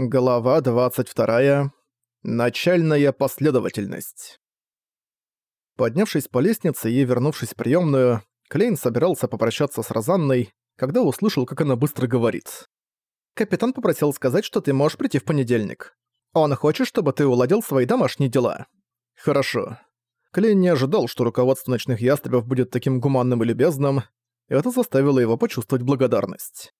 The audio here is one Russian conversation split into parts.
Глава 22. Начальная последовательность. Поднявшись по лестнице и вернувшись в приёмную, Клейн собирался попрощаться с Розанной, когда услышал, как она быстро говорит. «Капитан попросил сказать, что ты можешь прийти в понедельник. Он хочет, чтобы ты уладил свои домашние дела». «Хорошо». Клейн не ожидал, что руководство ночных ястребов будет таким гуманным и любезным. Это заставило его почувствовать благодарность.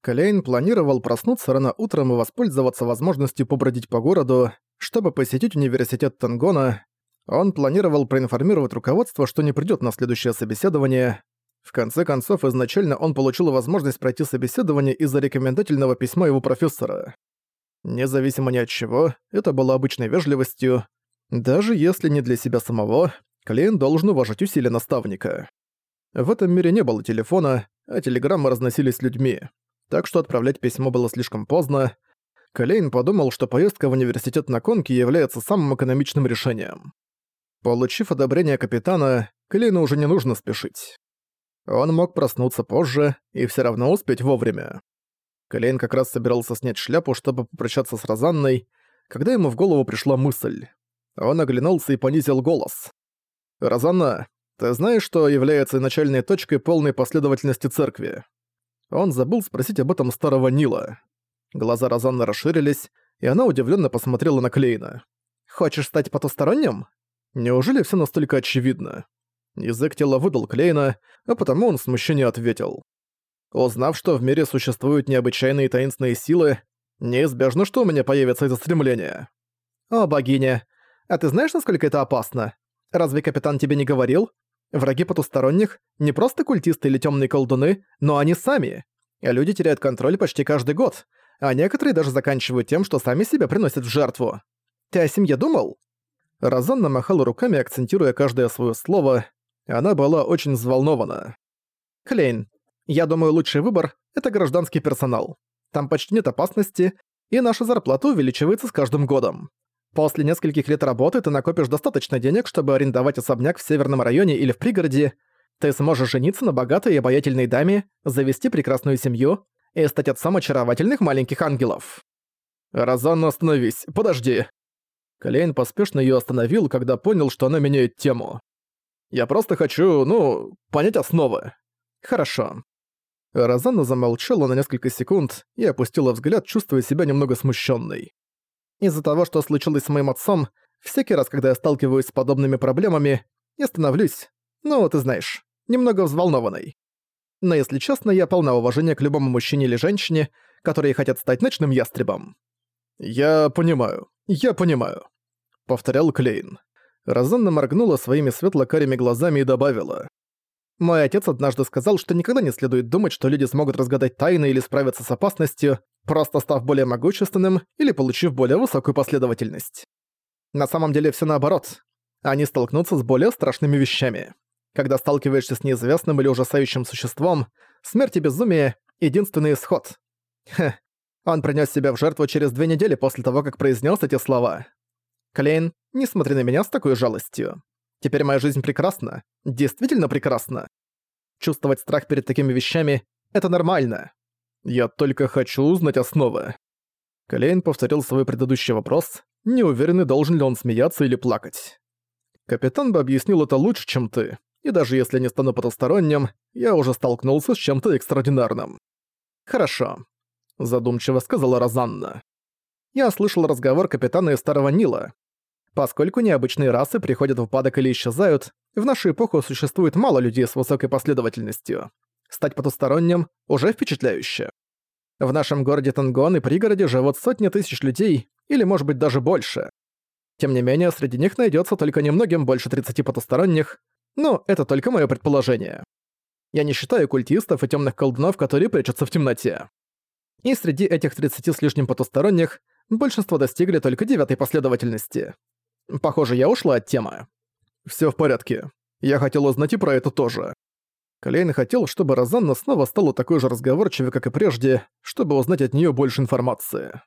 Клейн планировал проснуться рано утром и воспользоваться возможностью побродить по городу, чтобы посетить университет Тангона. Он планировал проинформировать руководство, что не придёт на следующее собеседование. В конце концов, изначально он получил возможность пройти собеседование из-за рекомендательного письма его профессора. Независимо ни от чего, это было обычной вежливостью. Даже если не для себя самого, Клейн должен уважать усилия наставника. В этом мире не было телефона, а телеграммы разносились людьми так что отправлять письмо было слишком поздно. Клейн подумал, что поездка в университет на конке является самым экономичным решением. Получив одобрение капитана, Клейну уже не нужно спешить. Он мог проснуться позже и все равно успеть вовремя. Клейн как раз собирался снять шляпу, чтобы попрощаться с Розанной, когда ему в голову пришла мысль. Он оглянулся и понизил голос. «Розанна, ты знаешь, что является начальной точкой полной последовательности церкви?» Он забыл спросить об этом старого Нила. Глаза Розанны расширились, и она удивленно посмотрела на Клейна. «Хочешь стать потусторонним? Неужели все настолько очевидно?» Язык тела выдал Клейна, а потому он в смущении ответил. «Узнав, что в мире существуют необычайные таинственные силы, неизбежно, что у меня появится это стремление». «О, богиня, а ты знаешь, насколько это опасно? Разве капитан тебе не говорил? Враги потусторонних — не просто культисты или темные колдуны, но они сами. Люди теряют контроль почти каждый год, а некоторые даже заканчивают тем, что сами себя приносят в жертву. Ты о семье думал?» Розанна махала руками, акцентируя каждое свое слово. Она была очень взволнована. «Клейн, я думаю, лучший выбор — это гражданский персонал. Там почти нет опасности, и наша зарплата увеличивается с каждым годом. После нескольких лет работы ты накопишь достаточно денег, чтобы арендовать особняк в северном районе или в пригороде. Ты сможешь жениться на богатой и обаятельной даме, завести прекрасную семью и стать отцом очаровательных маленьких ангелов. «Розанна, остановись, подожди!» Клейн поспешно её остановил, когда понял, что она меняет тему. «Я просто хочу, ну, понять основы». «Хорошо». Розанна замолчала на несколько секунд и опустила взгляд, чувствуя себя немного смущенной. Из-за того, что случилось с моим отцом, всякий раз, когда я сталкиваюсь с подобными проблемами, я становлюсь, ну, ты знаешь, немного взволнованной. Но если честно, я полна уважения к любому мужчине или женщине, которые хотят стать ночным ястребом. «Я понимаю, я понимаю», — повторял Клейн. Розанна моргнула своими светло-карими глазами и добавила. «Мой отец однажды сказал, что никогда не следует думать, что люди смогут разгадать тайны или справиться с опасностью, просто став более могущественным или получив более высокую последовательность. На самом деле все наоборот. Они столкнутся с более страшными вещами. Когда сталкиваешься с неизвестным или ужасающим существом, смерть и безумие — единственный исход. Хе, он принес себя в жертву через две недели после того, как произнес эти слова. Клейн, не смотри на меня с такой жалостью. Теперь моя жизнь прекрасна, действительно прекрасна. Чувствовать страх перед такими вещами — это нормально. Я только хочу узнать основы». Клейн повторил свой предыдущий вопрос, неуверенный, должен ли он смеяться или плакать. «Капитан бы объяснил это лучше, чем ты, и даже если не стану потусторонним, я уже столкнулся с чем-то экстраординарным». «Хорошо», — задумчиво сказала Розанна. «Я слышал разговор капитана из Старого Нила. Поскольку необычные расы приходят в упадок или исчезают, в нашу эпоху существует мало людей с высокой последовательностью. Стать потусторонним уже впечатляюще. В нашем городе Тангон и пригороде живут сотни тысяч людей, или может быть даже больше. Тем не менее, среди них найдется только немногим больше 30 потусторонних, но это только мое предположение. Я не считаю культистов и темных колдунов, которые прячутся в темноте. И среди этих 30 с лишним потусторонних большинство достигли только девятой последовательности. Похоже, я ушла от темы. Все в порядке. Я хотел узнать и про это тоже. Клейн хотел, чтобы Розанна снова стала такой же разговорчивой, как и прежде, чтобы узнать от нее больше информации.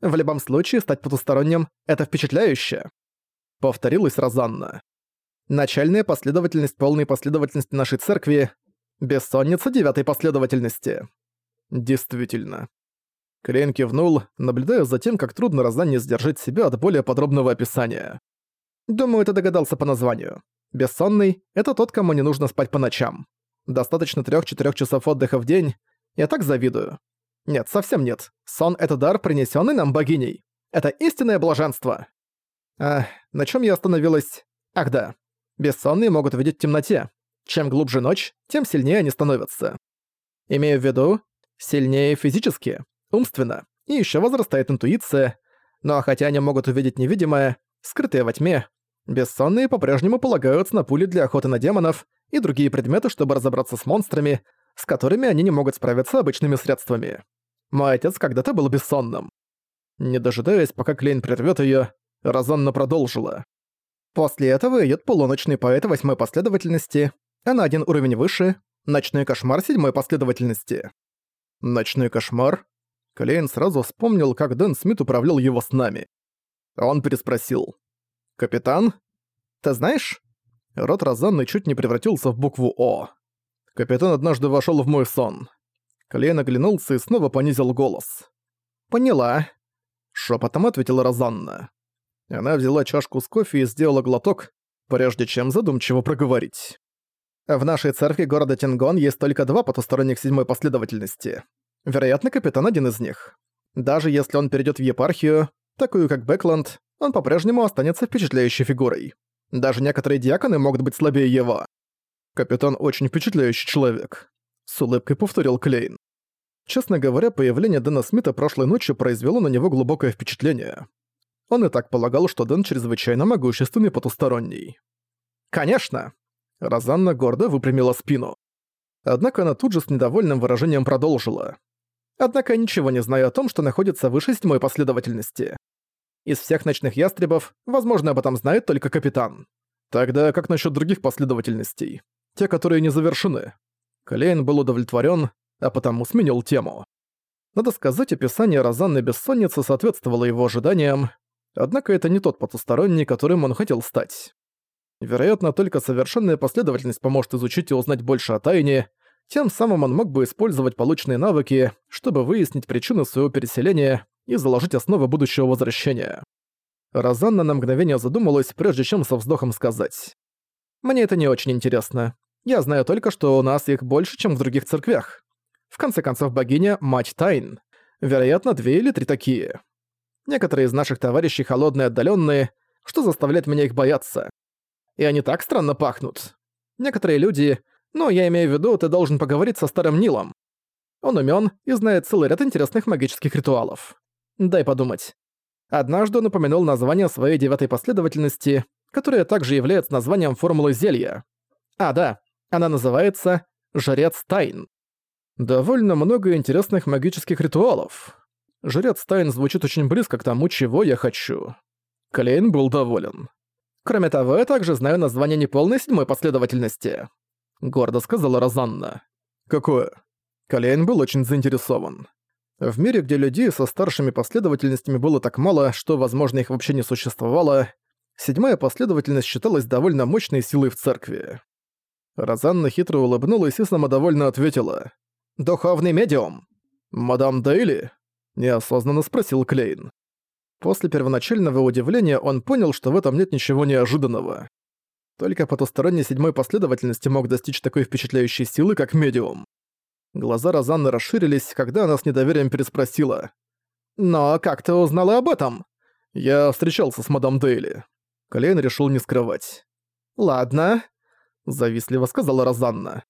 «В любом случае, стать потусторонним — это впечатляюще», — повторилась Розанна. «Начальная последовательность полной последовательности нашей церкви — бессонница девятой последовательности». Действительно. Клейн кивнул, наблюдая за тем, как трудно Розанне сдержать себя от более подробного описания. «Думаю, ты догадался по названию. Бессонный — это тот, кому не нужно спать по ночам. Достаточно 3-4 часов отдыха в день. Я так завидую. Нет, совсем нет. Сон — это дар, принесенный нам богиней. Это истинное блаженство. А на чем я остановилась? Ах да. Бессонные могут видеть в темноте. Чем глубже ночь, тем сильнее они становятся. Имею в виду, сильнее физически, умственно, и еще возрастает интуиция. Но хотя они могут увидеть невидимое, скрытое во тьме, бессонные по-прежнему полагаются на пули для охоты на демонов и другие предметы, чтобы разобраться с монстрами, с которыми они не могут справиться обычными средствами. Мой отец когда-то был бессонным. Не дожидаясь, пока Клейн прервёт её, Розанна продолжила. После этого идёт полуночный поэт восьмой последовательности, а на один уровень выше — ночной кошмар седьмой последовательности. Ночной кошмар? Клейн сразу вспомнил, как Дэн Смит управлял его с нами. Он переспросил. «Капитан? Ты знаешь?» Рот Розанны чуть не превратился в букву «О». Капитан однажды вошёл в мой сон. Клейн оглянулся и снова понизил голос. «Поняла», — шепотом ответила Розанна. Она взяла чашку с кофе и сделала глоток, прежде чем задумчиво проговорить. «В нашей церкви города Тингон есть только два потусторонних седьмой последовательности. Вероятно, капитан один из них. Даже если он перейдет в епархию, такую как Бэкланд, он по-прежнему останется впечатляющей фигурой. Даже некоторые диаконы могут быть слабее его. Капитан очень впечатляющий человек. С улыбкой повторил Клейн. Честно говоря, появление Дэна Смита прошлой ночью произвело на него глубокое впечатление. Он и так полагал, что Дэн чрезвычайно могущественный потусторонний. «Конечно!» Розанна гордо выпрямила спину. Однако она тут же с недовольным выражением продолжила. «Однако ничего не знаю о том, что находится выше седьмой последовательности. Из всех ночных ястребов, возможно, об этом знает только капитан. Тогда как насчет других последовательностей? Те, которые не завершены?» Клейн был удовлетворен, а потому сменил тему. Надо сказать, описание Розанны Бессонницы соответствовало его ожиданиям, однако это не тот потусторонний, которым он хотел стать. Вероятно, только совершенная последовательность поможет изучить и узнать больше о тайне, тем самым он мог бы использовать полученные навыки, чтобы выяснить причины своего переселения и заложить основы будущего возвращения. Розанна на мгновение задумалась, прежде чем со вздохом сказать. «Мне это не очень интересно. Я знаю только, что у нас их больше, чем в других церквях. В конце концов, богиня — мать тайн. Вероятно, две или три такие. Некоторые из наших товарищей холодные отдаленные, что заставляет меня их бояться. И они так странно пахнут. Некоторые люди... Ну, я имею в виду, ты должен поговорить со старым Нилом. Он умен и знает целый ряд интересных магических ритуалов. Дай подумать. Однажды он упомянул название своей девятой последовательности, которая также является названием формулы зелья. А, да, она называется «Жрец Тайн». Довольно много интересных магических ритуалов. Жрец Тайн звучит очень близко к тому, чего я хочу. Клейн был доволен. Кроме того, я также знаю название неполной седьмой последовательности. Гордо сказала Розанна. Какое? Клейн был очень заинтересован. В мире, где людей со старшими последовательностями было так мало, что, возможно, их вообще не существовало, седьмая последовательность считалась довольно мощной силой в церкви. Розанна хитро улыбнулась и самодовольно ответила. «Духовный медиум!» «Мадам Дейли?» – неосознанно спросил Клейн. После первоначального удивления он понял, что в этом нет ничего неожиданного. Только потусторонней седьмой последовательности мог достичь такой впечатляющей силы, как медиум. Глаза Розанны расширились, когда она с недоверием переспросила. «Но как ты узнала об этом?» «Я встречался с мадам Дейли». Клейн решил не скрывать. «Ладно», — завистливо сказала Розанна.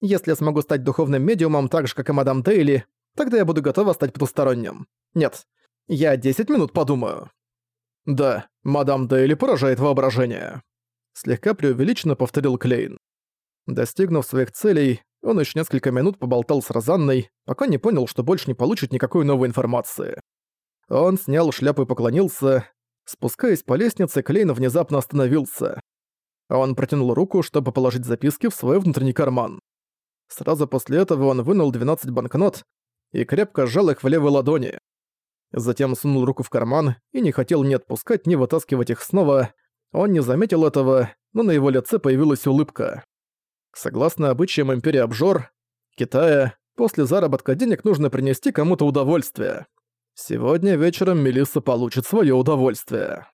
«Если я смогу стать духовным медиумом так же, как и мадам Дейли, тогда я буду готова стать потусторонним. Нет, я 10 минут подумаю». «Да, мадам Дейли поражает воображение», — слегка преувеличенно повторил Клейн. Достигнув своих целей, он еще несколько минут поболтал с Розанной, пока не понял, что больше не получит никакой новой информации. Он снял шляпу и поклонился. Спускаясь по лестнице, Клейн внезапно остановился. Он протянул руку, чтобы положить записки в свой внутренний карман. Сразу после этого он вынул 12 банкнот и крепко сжал их в левой ладони. Затем сунул руку в карман и не хотел ни отпускать, ни вытаскивать их снова. Он не заметил этого, но на его лице появилась улыбка. Согласно обычаям Империи Обжор, Китая, после заработка денег нужно принести кому-то удовольствие. Сегодня вечером Мелисса получит свое удовольствие.